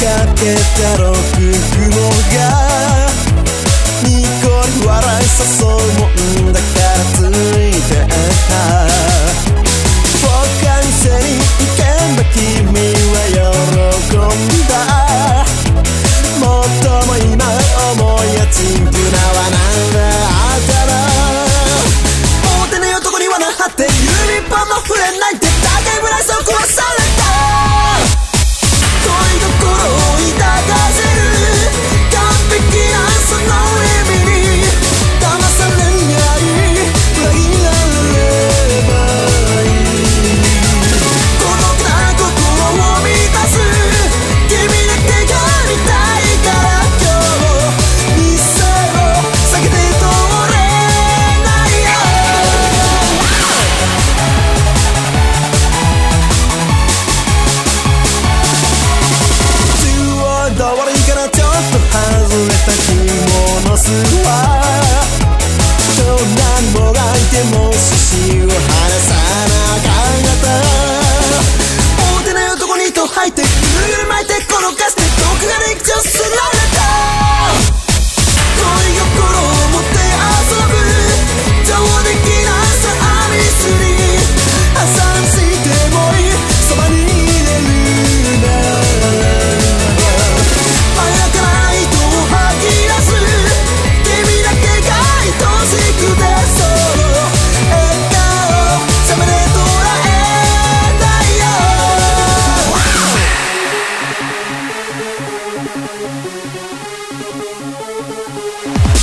かけたろく雲が。ニコリ笑い誘う。実はどんなにもがいても寿司を離さなあかんがた。大手な男にと入ってぬるまいて転がして we